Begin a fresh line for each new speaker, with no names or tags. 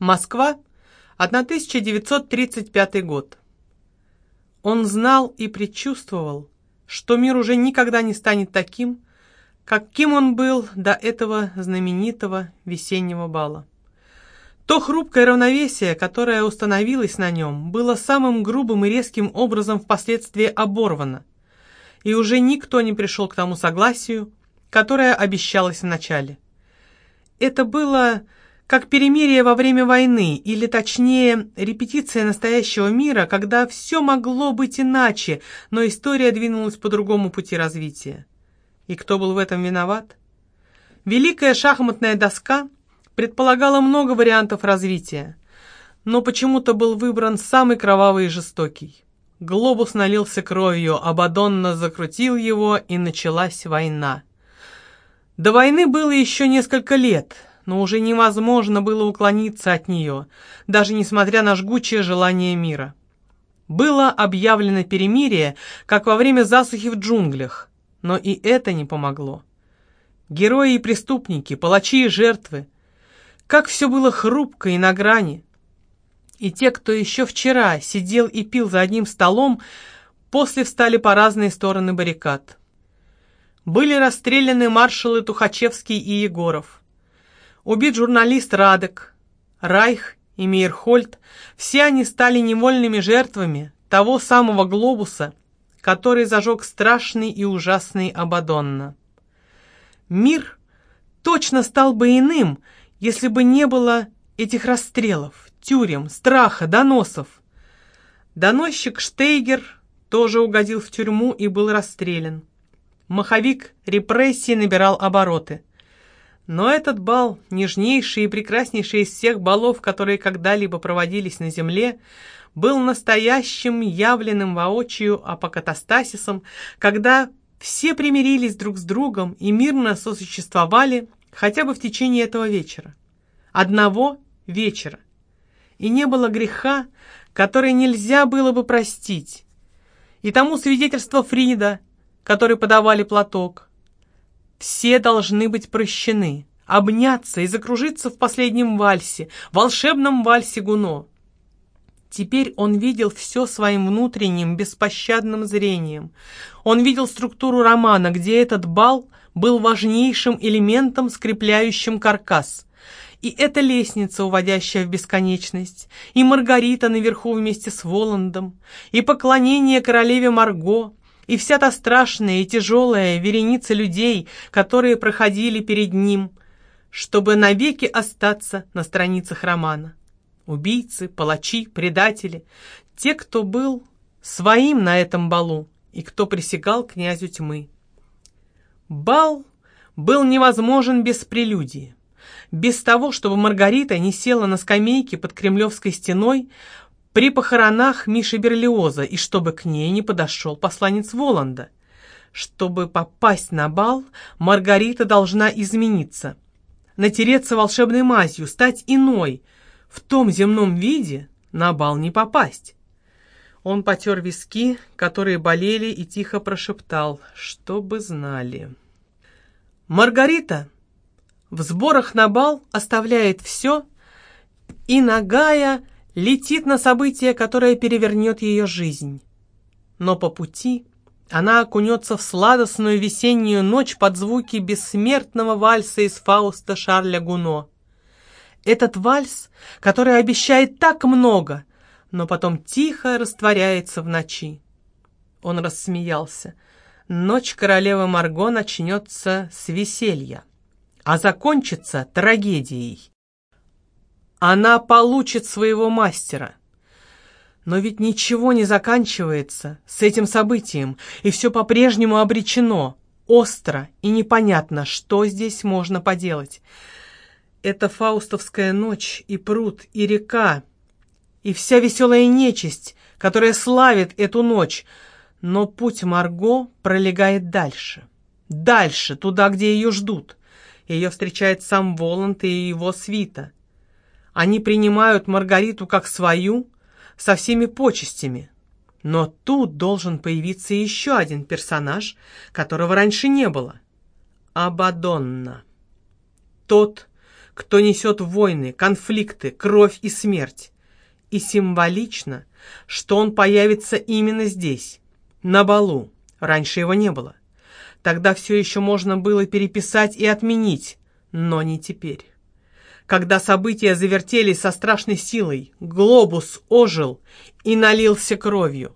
Москва, 1935 год. Он знал и предчувствовал, что мир уже никогда не станет таким, каким он был до этого знаменитого весеннего бала. То хрупкое равновесие, которое установилось на нем, было самым грубым и резким образом впоследствии оборвано, и уже никто не пришел к тому согласию, которое обещалось вначале. Это было как перемирие во время войны, или точнее, репетиция настоящего мира, когда все могло быть иначе, но история двинулась по другому пути развития. И кто был в этом виноват? Великая шахматная доска предполагала много вариантов развития, но почему-то был выбран самый кровавый и жестокий. Глобус налился кровью, Абадонна закрутил его, и началась война. До войны было еще несколько лет — но уже невозможно было уклониться от нее, даже несмотря на жгучее желание мира. Было объявлено перемирие, как во время засухи в джунглях, но и это не помогло. Герои и преступники, палачи и жертвы. Как все было хрупко и на грани. И те, кто еще вчера сидел и пил за одним столом, после встали по разные стороны баррикад. Были расстреляны маршалы Тухачевский и Егоров. Убит журналист Радек, Райх и Мейерхольд, все они стали невольными жертвами того самого глобуса, который зажег страшный и ужасный Абадонна. Мир точно стал бы иным, если бы не было этих расстрелов, тюрем, страха, доносов. Доносчик Штейгер тоже угодил в тюрьму и был расстрелян. Маховик репрессии набирал обороты – но этот бал, нежнейший и прекраснейший из всех балов, которые когда-либо проводились на земле, был настоящим явленным воочию апокатастасисом, когда все примирились друг с другом и мирно сосуществовали хотя бы в течение этого вечера. Одного вечера. И не было греха, который нельзя было бы простить. И тому свидетельство Фрида, который подавали платок – все должны быть прощены, обняться и закружиться в последнем вальсе, волшебном вальсе Гуно. Теперь он видел все своим внутренним, беспощадным зрением. Он видел структуру романа, где этот бал был важнейшим элементом, скрепляющим каркас. И эта лестница, уводящая в бесконечность, и Маргарита наверху вместе с Воландом, и поклонение королеве Марго, и вся та страшная и тяжелая вереница людей, которые проходили перед ним, чтобы навеки остаться на страницах романа. Убийцы, палачи, предатели, те, кто был своим на этом балу и кто присягал князю тьмы. Бал был невозможен без прелюдии. Без того, чтобы Маргарита не села на скамейке под Кремлевской стеной, при похоронах Миши Берлиоза и чтобы к ней не подошел посланец Воланда. Чтобы попасть на бал, Маргарита должна измениться, натереться волшебной мазью, стать иной. В том земном виде на бал не попасть. Он потер виски, которые болели, и тихо прошептал, чтобы знали. Маргарита в сборах на бал оставляет все, и нагая летит на событие, которое перевернет ее жизнь. Но по пути она окунется в сладостную весеннюю ночь под звуки бессмертного вальса из Фауста Шарля Гуно. Этот вальс, который обещает так много, но потом тихо растворяется в ночи. Он рассмеялся. Ночь королевы Марго начнется с веселья, а закончится трагедией. Она получит своего мастера. Но ведь ничего не заканчивается с этим событием, и все по-прежнему обречено, остро и непонятно, что здесь можно поделать. Это фаустовская ночь и пруд, и река, и вся веселая нечисть, которая славит эту ночь, но путь Марго пролегает дальше. Дальше, туда, где ее ждут. Ее встречает сам Воланд и его свита. Они принимают Маргариту как свою, со всеми почестями. Но тут должен появиться еще один персонаж, которого раньше не было. Абадонна. Тот, кто несет войны, конфликты, кровь и смерть. И символично, что он появится именно здесь, на балу. Раньше его не было. Тогда все еще можно было переписать и отменить, но не теперь. Когда события завертелись со страшной силой, глобус ожил и налился кровью.